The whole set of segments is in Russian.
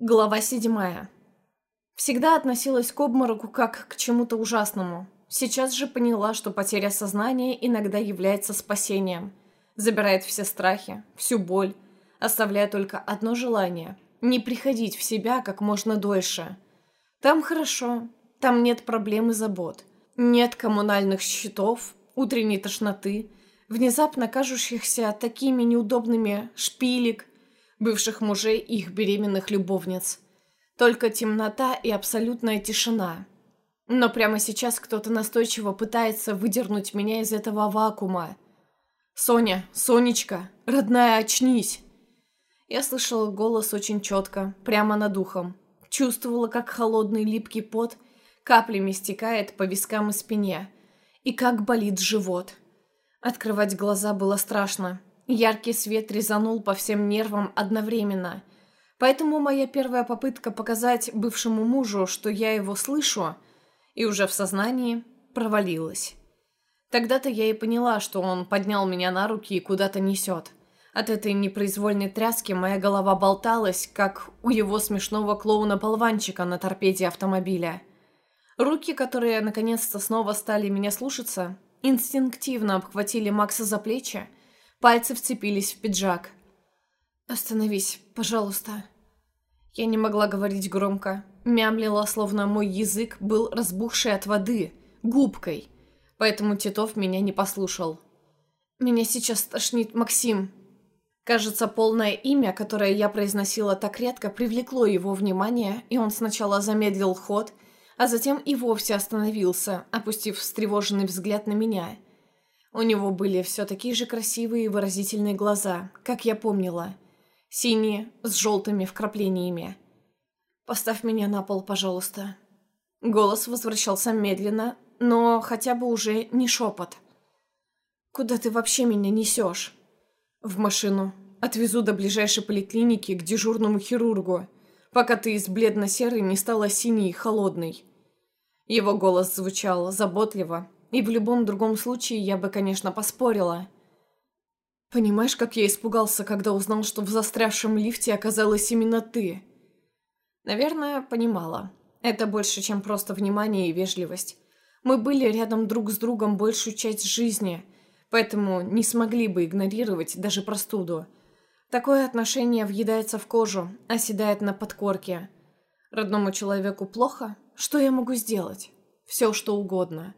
Глава седьмая. Всегда относилась к обмороку как к чему-то ужасному. Сейчас же поняла, что потеря сознания иногда является спасением. Забирает все страхи, всю боль, оставляя только одно желание – не приходить в себя как можно дольше. Там хорошо, там нет проблем и забот. Нет коммунальных счетов, утренней тошноты, внезапно кажущихся такими неудобными шпилек, бывших мужей и их беременных любовниц. Только темнота и абсолютная тишина. Но прямо сейчас кто-то настойчиво пытается выдернуть меня из этого вакуума. «Соня, Сонечка, родная, очнись!» Я слышала голос очень четко, прямо над ухом. Чувствовала, как холодный липкий пот каплями стекает по вискам и спине. И как болит живот. Открывать глаза было страшно. Яркий свет резанул по всем нервам одновременно. Поэтому моя первая попытка показать бывшему мужу, что я его слышу, и уже в сознании, провалилась. Тогда-то я и поняла, что он поднял меня на руки и куда-то несет. От этой непроизвольной тряски моя голова болталась, как у его смешного клоуна-болванчика на торпеде автомобиля. Руки, которые наконец-то снова стали меня слушаться, инстинктивно обхватили Макса за плечи, Пальцы вцепились в пиджак. «Остановись, пожалуйста». Я не могла говорить громко. Мямлила, словно мой язык был разбухший от воды, губкой. Поэтому Титов меня не послушал. «Меня сейчас тошнит Максим». Кажется, полное имя, которое я произносила так редко, привлекло его внимание, и он сначала замедлил ход, а затем и вовсе остановился, опустив встревоженный взгляд на меня – у него были все такие же красивые и выразительные глаза, как я помнила. Синие, с желтыми вкраплениями. «Поставь меня на пол, пожалуйста». Голос возвращался медленно, но хотя бы уже не шепот. «Куда ты вообще меня несешь?» «В машину. Отвезу до ближайшей поликлиники к дежурному хирургу, пока ты из бледно-серой не стала синей и холодной». Его голос звучал заботливо, и в любом другом случае я бы, конечно, поспорила. Понимаешь, как я испугался, когда узнал, что в застрявшем лифте оказалась именно ты? Наверное, понимала. Это больше, чем просто внимание и вежливость. Мы были рядом друг с другом большую часть жизни, поэтому не смогли бы игнорировать даже простуду. Такое отношение въедается в кожу, оседает на подкорке. Родному человеку плохо? Что я могу сделать? Все, что угодно.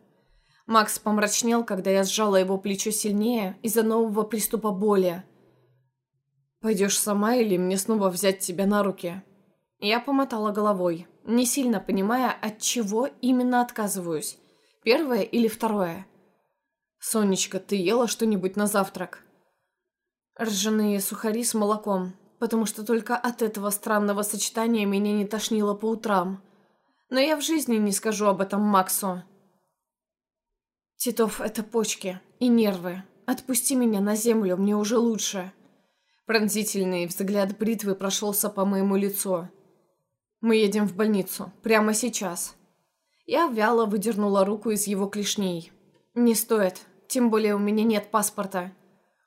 Макс помрачнел, когда я сжала его плечо сильнее из-за нового приступа боли. «Пойдешь сама или мне снова взять тебя на руки?» Я помотала головой, не сильно понимая, от чего именно отказываюсь. Первое или второе? «Сонечка, ты ела что-нибудь на завтрак?» Ржаные сухари с молоком, потому что только от этого странного сочетания меня не тошнило по утрам. Но я в жизни не скажу об этом Максу. «Титов, это почки и нервы. Отпусти меня на землю, мне уже лучше». Пронзительный взгляд бритвы прошелся по моему лицу. «Мы едем в больницу. Прямо сейчас». Я вяло выдернула руку из его клешней. «Не стоит. Тем более у меня нет паспорта».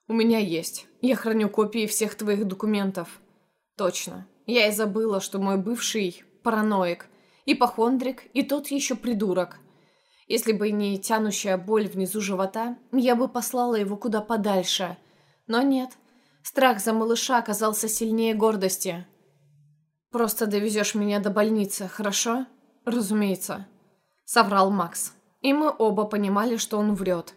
«У меня есть. Я храню копии всех твоих документов». «Точно. Я и забыла, что мой бывший параноик, ипохондрик и тот еще придурок. Если бы не тянущая боль внизу живота, я бы послала его куда подальше. Но нет. Страх за малыша оказался сильнее гордости. «Просто довезешь меня до больницы, хорошо?» «Разумеется», — соврал Макс. И мы оба понимали, что он врет.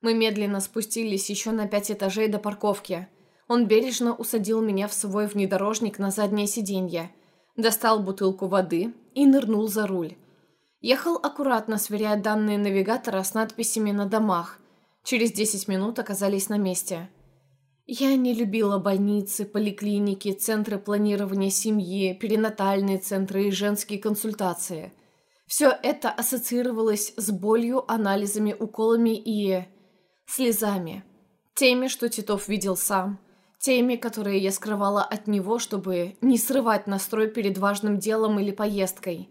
Мы медленно спустились еще на пять этажей до парковки. Он бережно усадил меня в свой внедорожник на заднее сиденье, достал бутылку воды и нырнул за руль. Ехал аккуратно, сверяя данные навигатора с надписями на домах. Через 10 минут оказались на месте. Я не любила больницы, поликлиники, центры планирования семьи, перинатальные центры и женские консультации. Все это ассоциировалось с болью, анализами, уколами и... слезами. Теми, что Титов видел сам. Теми, которые я скрывала от него, чтобы не срывать настрой перед важным делом или поездкой.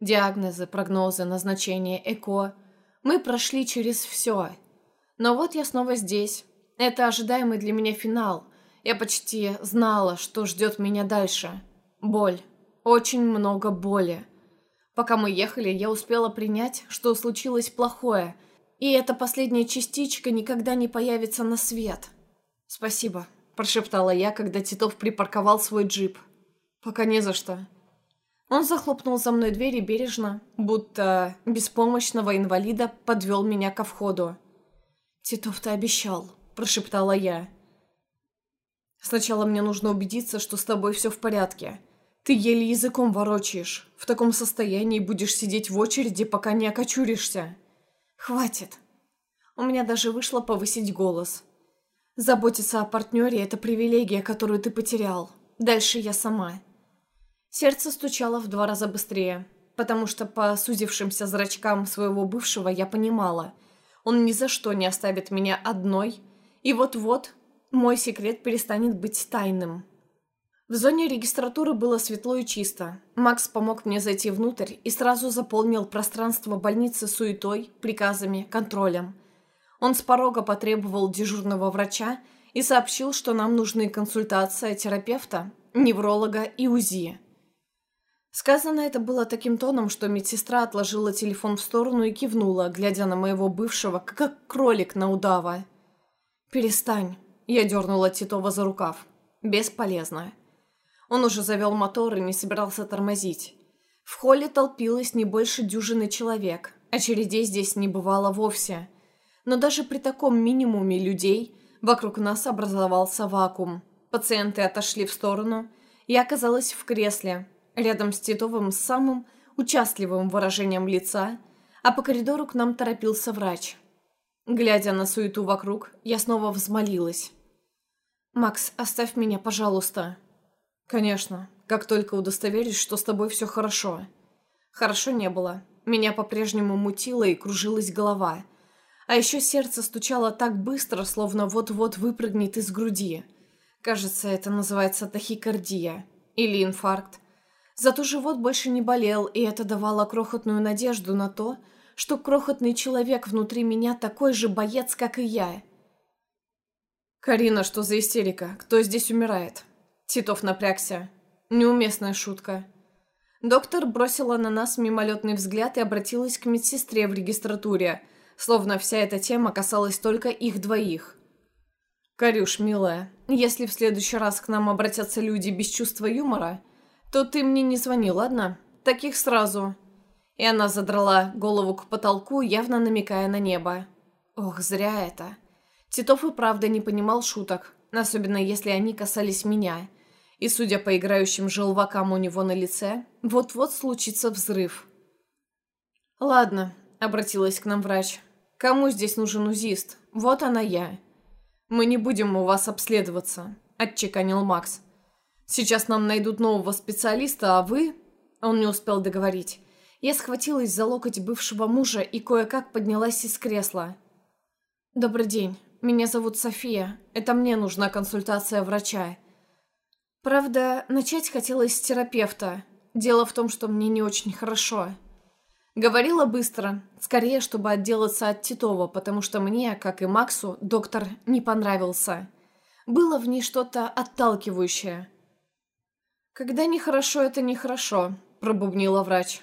Диагнозы, прогнозы, назначение, ЭКО. Мы прошли через все. Но вот я снова здесь. Это ожидаемый для меня финал. Я почти знала, что ждет меня дальше. Боль. Очень много боли. Пока мы ехали, я успела принять, что случилось плохое, и эта последняя частичка никогда не появится на свет. «Спасибо», – прошептала я, когда Титов припарковал свой джип. «Пока не за что». Он захлопнул за мной дверь и бережно, будто беспомощного инвалида, подвел меня ко входу. «Титов, ты обещал», – прошептала я. «Сначала мне нужно убедиться, что с тобой все в порядке. Ты еле языком ворочаешь. В таком состоянии будешь сидеть в очереди, пока не окочуришься». «Хватит». У меня даже вышло повысить голос. «Заботиться о партнере – это привилегия, которую ты потерял. Дальше я сама». Сердце стучало в два раза быстрее, потому что по сузившимся зрачкам своего бывшего я понимала, он ни за что не оставит меня одной, и вот-вот мой секрет перестанет быть тайным. В зоне регистратуры было светло и чисто. Макс помог мне зайти внутрь и сразу заполнил пространство больницы суетой, приказами, контролем. Он с порога потребовал дежурного врача и сообщил, что нам нужны консультация терапевта, невролога и УЗИ. Сказано это было таким тоном, что медсестра отложила телефон в сторону и кивнула, глядя на моего бывшего, как кролик на удава. «Перестань», — я дернула Титова за рукав. «Бесполезно». Он уже завел мотор и не собирался тормозить. В холле толпилось не больше дюжины человек, очередей здесь не бывало вовсе. Но даже при таком минимуме людей вокруг нас образовался вакуум. Пациенты отошли в сторону, я оказалась в кресле, рядом с Титовым с самым участливым выражением лица, а по коридору к нам торопился врач. Глядя на суету вокруг, я снова взмолилась. «Макс, оставь меня, пожалуйста». «Конечно, как только удостоверюсь, что с тобой все хорошо». Хорошо не было. Меня по-прежнему мутило и кружилась голова. А еще сердце стучало так быстро, словно вот-вот выпрыгнет из груди. Кажется, это называется тахикардия. Или инфаркт. Зато живот больше не болел, и это давало крохотную надежду на то, что крохотный человек внутри меня такой же боец, как и я. «Карина, что за истерика? Кто здесь умирает?» Титов напрягся. Неуместная шутка. Доктор бросила на нас мимолетный взгляд и обратилась к медсестре в регистратуре, словно вся эта тема касалась только их двоих. «Карюш, милая, если в следующий раз к нам обратятся люди без чувства юмора, то ты мне не звони, ладно? Таких сразу». И она задрала голову к потолку, явно намекая на небо. Ох, зря это. Титов и правда не понимал шуток, особенно если они касались меня. И, судя по играющим желвакам у него на лице, вот-вот случится взрыв. «Ладно», — обратилась к нам врач. «Кому здесь нужен узист? Вот она я». «Мы не будем у вас обследоваться», — отчеканил Макс. Сейчас нам найдут нового специалиста, а вы...» Он не успел договорить. Я схватилась за локоть бывшего мужа и кое-как поднялась из кресла. «Добрый день. Меня зовут София. Это мне нужна консультация врача. Правда, начать хотелось с терапевта. Дело в том, что мне не очень хорошо. Говорила быстро, скорее, чтобы отделаться от Титова, потому что мне, как и Максу, доктор не понравился. Было в ней что-то отталкивающее. «Когда нехорошо, это нехорошо», – пробубнила врач.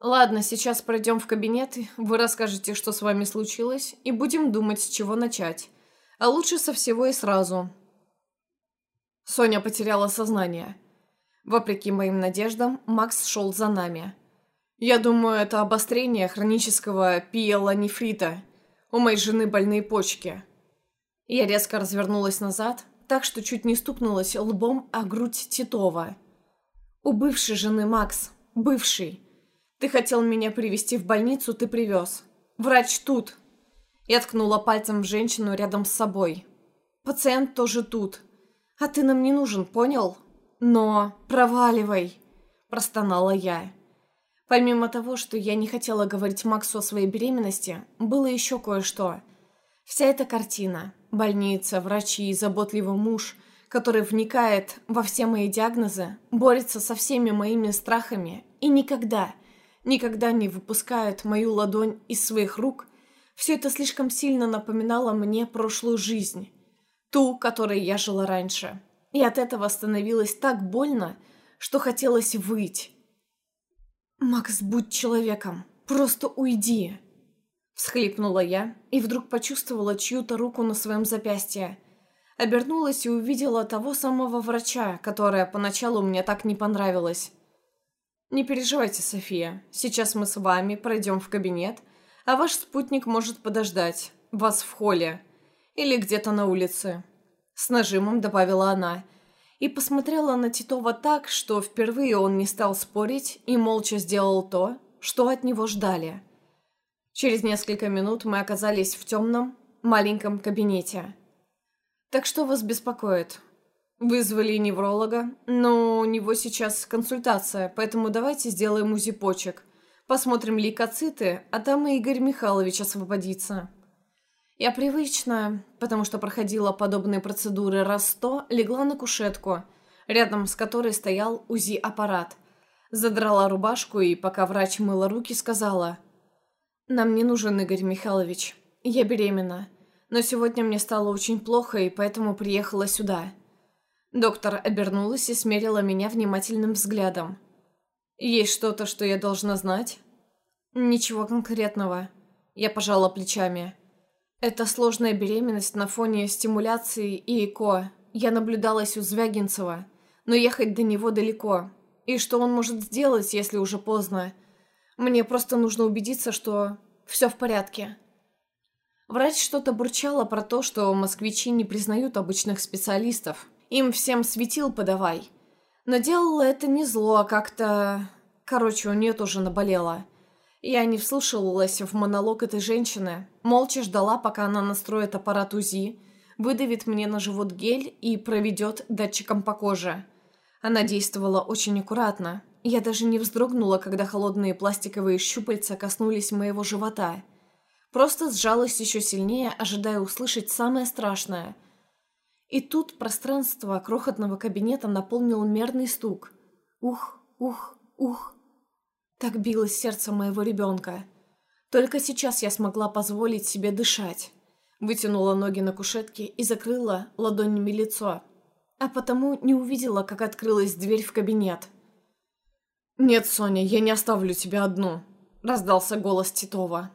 «Ладно, сейчас пройдем в кабинет, вы расскажете, что с вами случилось, и будем думать, с чего начать. А лучше со всего и сразу». Соня потеряла сознание. Вопреки моим надеждам, Макс шел за нами. «Я думаю, это обострение хронического пиелонефрита. У моей жены больные почки». Я резко развернулась назад, так, что чуть не стукнулась лбом о грудь Титова. «У бывшей жены, Макс. Бывший. Ты хотел меня привести в больницу, ты привез. Врач тут». Я ткнула пальцем в женщину рядом с собой. «Пациент тоже тут. А ты нам не нужен, понял? Но проваливай!» Простонала я. Помимо того, что я не хотела говорить Максу о своей беременности, было еще кое-что. Вся эта картина, Больница, врачи, заботливый муж, который вникает во все мои диагнозы, борется со всеми моими страхами и никогда, никогда не выпускает мою ладонь из своих рук, все это слишком сильно напоминало мне прошлую жизнь, ту, которой я жила раньше. И от этого становилось так больно, что хотелось выть. «Макс, будь человеком, просто уйди!» Всхлипнула я и вдруг почувствовала чью-то руку на своем запястье. Обернулась и увидела того самого врача, которая поначалу мне так не понравилась. «Не переживайте, София. Сейчас мы с вами пройдем в кабинет, а ваш спутник может подождать. Вас в холле. Или где-то на улице». С нажимом добавила она. И посмотрела на Титова так, что впервые он не стал спорить и молча сделал то, что от него ждали. Через несколько минут мы оказались в темном, маленьком кабинете. «Так что вас беспокоит?» «Вызвали невролога, но у него сейчас консультация, поэтому давайте сделаем УЗИ почек. Посмотрим лейкоциты, а там и Игорь Михайлович освободится». Я привычно, потому что проходила подобные процедуры раз сто, легла на кушетку, рядом с которой стоял УЗИ-аппарат. Задрала рубашку и, пока врач мыла руки, сказала «Нам не нужен Игорь Михайлович. Я беременна. Но сегодня мне стало очень плохо, и поэтому приехала сюда». Доктор обернулась и смерила меня внимательным взглядом. «Есть что-то, что я должна знать?» «Ничего конкретного». Я пожала плечами. «Это сложная беременность на фоне стимуляции и ЭКО. Я наблюдалась у Звягинцева, но ехать до него далеко. И что он может сделать, если уже поздно? Мне просто нужно убедиться, что все в порядке». Врач что-то бурчала про то, что москвичи не признают обычных специалистов, им всем светил подавай. Но делала это не зло, а как-то... Короче, у нее тоже наболело. Я не вслушивалась в монолог этой женщины, молча ждала, пока она настроит аппарат УЗИ, выдавит мне на живот гель и проведет датчиком по коже. Она действовала очень аккуратно. Я даже не вздрогнула, когда холодные пластиковые щупальца коснулись моего живота. Просто сжалась еще сильнее, ожидая услышать самое страшное – и тут пространство крохотного кабинета наполнил мерный стук. Ух, ух, ух. Так билось сердце моего ребенка. Только сейчас я смогла позволить себе дышать. Вытянула ноги на кушетке и закрыла ладонями лицо. А потому не увидела, как открылась дверь в кабинет. «Нет, Соня, я не оставлю тебя одну», — раздался голос Титова.